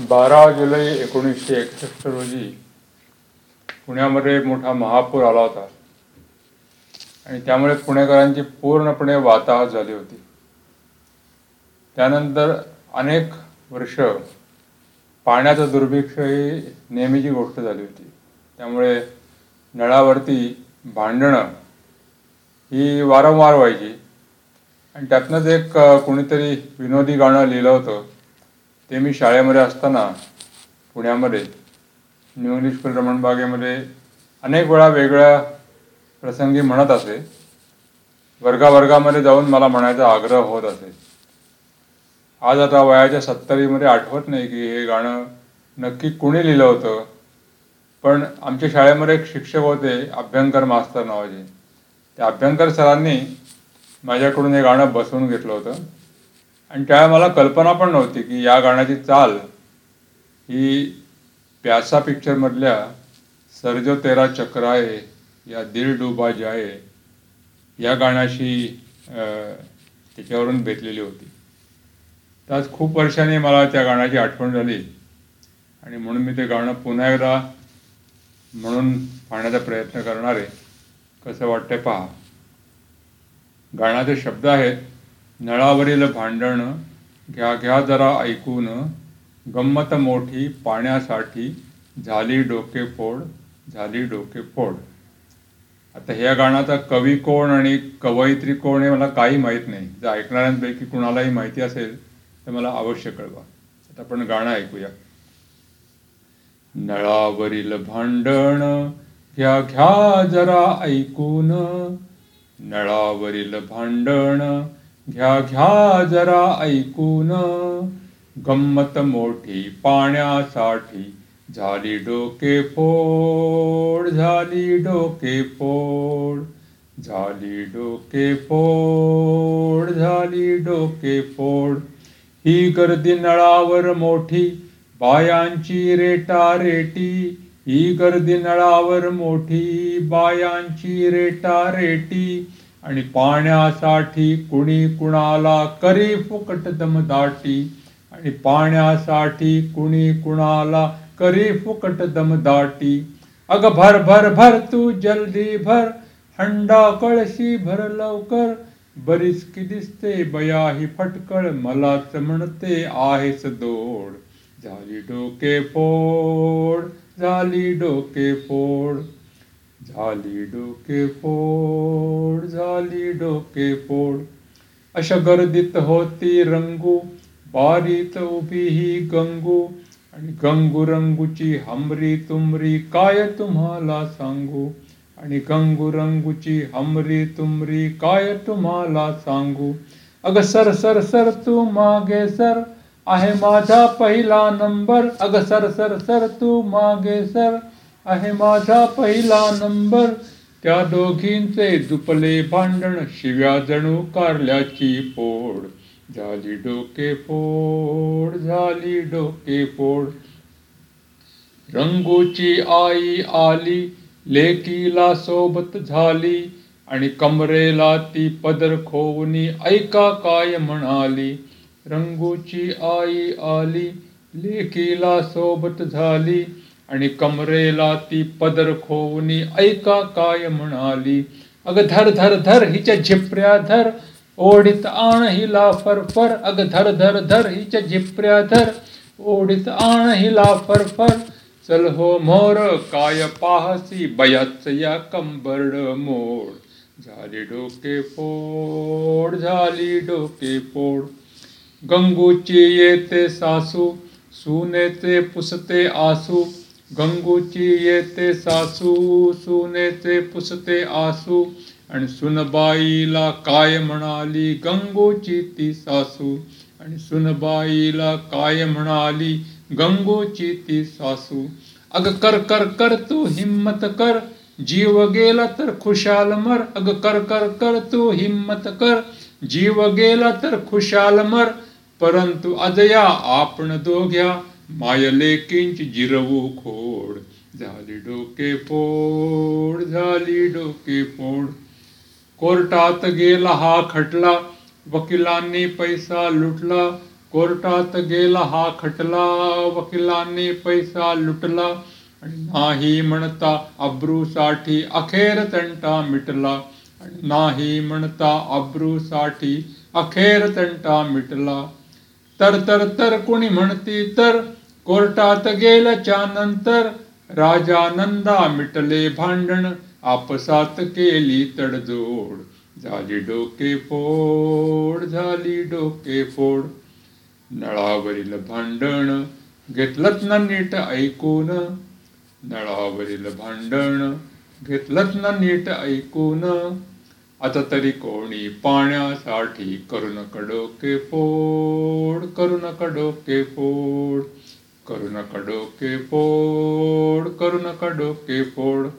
बारा जुलै एकोणीसशे एकसष्ट रोजी पुण्यामध्ये मोठा महापूर आला होता. आणि त्यामुळे पुणेकरांची पूर्णपणे वाताहत झाली होती. त्यानंतर अनेक वर्ष पाण्याचं दुर्भिक्ष ही नेहमीची गोष्ट झाली होती. त्यामुळे नळावरती भांडणं ही वारंवार व्हायची. आणि त्यातनंच एक कुणीतरी कोणीतरी विनोदी गाणं लिहिलं होतं. ते मी शाळेमध्ये असताना पुण्यामध्ये न्यू इंग्लिश स्कूल रमणबागेमध्ये अनेक वेळा वेगळ्या प्रसंगी म्हणत असे. वर्गावर्गामध्ये जाऊन मला म्हणायचा आग्रह होत असे. आज आता वयाच्या सत्तरीमध्ये आठवत नाही की हे गाणं नक्की कुणी लिहिलं होतं पण आमच्या शाळेमध्ये एक शिक्षक होते अभ्यंकर मास्तर नावाचे. त्या अभ्यंकर सरांनी माझ्याकडून हे गाणं बसवून घेतलं होतं. आणि त्यावेळेला मला कल्पना पण नव्हती की या गाण्याची चाल ही प्यासा पिक्चरमधल्या सरजो तेरा चक्र आहे या दिल डुबा जाये या गाण्याशी त्याच्यावरून बेतलेली होती. तर आज खूप वर्षांनी मला त्या गाण्याची आठवण झाली आणि म्हणून मी ते गाणं पुन्हा एकदा म्हणून पाहण्याचा प्रयत्न करणार आहे. कसं वाटतंय पहा. गाण्याचे शब्द आहेत नळावरील भांडण घ्या घ्या जरा ऐकून गंमत मोठी पाण्यासाठी झाली डोके फोड झाली डोके फोड. आता ह्या गाण्याचा कवी कोण आणि कवयित्री कोण हे मला काही माहीत नाही. जर ऐकणाऱ्यांपैकी कुणालाही माहिती असेल तर मला अवश्य कळवा. आता आपण गाणं ऐकूया. नळावरील भांडण घ्या घ्या जरा ऐकून नळावरील भांडण घ्या घ्या जरा ऐकून. गंमत मोठी पाण्यासाठी. झाली डोके फोड झाली डोके फोड. झाली डोके फोड झाली डोके फोड. ही गर्दी नळावर मोठी बायांची रेटा रेटी ही गर्दी नळावर मोठी बायांची रेटा रेटी आणि पाण्यासाठी कुणी कुणाला करी फुकट दमदाटी आणि पाण्यासाठी कुणी कुणाला करी फुकट दमदाटी अग भर भर भर तू जल्दी भर हंडा कळशी भर लवकर. बरीच की दिसते बया ही फटकळ मलाच म्हणते आहेस दोड. झाली डोके फोड झाली डोके फोड. झाली डोके फोड झाली डोके फोड. अशा गर्दीत होती रंगू बारीत उभी ही गंगू. आणि गंगू रंगूची हमरी तुमरी काय तुम्हाला सांगू? आणि गंगू रंगूची हमरी तुमरी काय तुम्हाला सांगू? अग सर सर सर तू मागे सर. आहे माझा पहिला नंबर. अग सर सर सर तू मागे सर. आहे माझा पहिला नंबर. त्या दोघींचे दुपले भांडण शिव्या जणू कारल्याची फोड झाली डोके फोड झाली डोके फोड. रंगूची आई आली लेकीला सोबत झाली आणि कमरेला ती पदर खोवनी ऐका काय म्हणाली. रंगूची आई आली लेकीला सोबत झाली आणि कमरेला ती पदर खोवनी ऐका काय म्हणाली. अग धर धर धर हिच्या झिपऱ्या धर. ओढीत आण हिला फरफर. अग धर धर धर हिच्या झिपऱ्या धर. ओढीत आण हिला फरफर. चल हो मोर काय पाहसी? बयाच या कंबरड मोड. झाली डोके फोड झाली डोके फोड. गंगूची येते सासू सुनेचे पुसते आसू. गंगूची येते सासू सुनेचे पुसते आसू. आणि सुनबाईला काय म्हणाली? गंगूची ती सासू. आणि सुनबाईला काय म्हणाली? गंगूची ती सासू. अग कर कर कर तू हिम्मत कर. जीव गेला तर खुशाल मर. अग कर कर कर तू हिम्मत कर. जीव गेला तर खुशाल मर. परंतु अजया आपण दोघ्या मायलेकींची जिरवू खोड झाली डोके फोड झाली डोके फोड. कोर्टात गेला हा खटला वकिलांनी पैसा लुटला. कोर्टात गेला हा खटला वकिलांनी पैसा लुटला. आणि नाही म्हणता अब्रूसाठी अखेर तंटा मिटला. आणि नाही म्हणता अब्रूसाठी अखेर तंटा मिटला. तर तर तर कुणी म्हणती तर कोर्टात गेल्याच्यानंतर राजानंदा मिटले भांडण आपसात केली तडजोड. झाली डोके फोड झाली डोके फोड. नळावरील भांडण घेतलंच ना नीट ऐकून? नळावरील भांडण घेतलंच ना नीट ऐकून? आता तरी कोणी पाण्यासाठी करू नका डोके फोड करू नका डोके फोड. करू नका डोके फोड करू नका डोके फोड.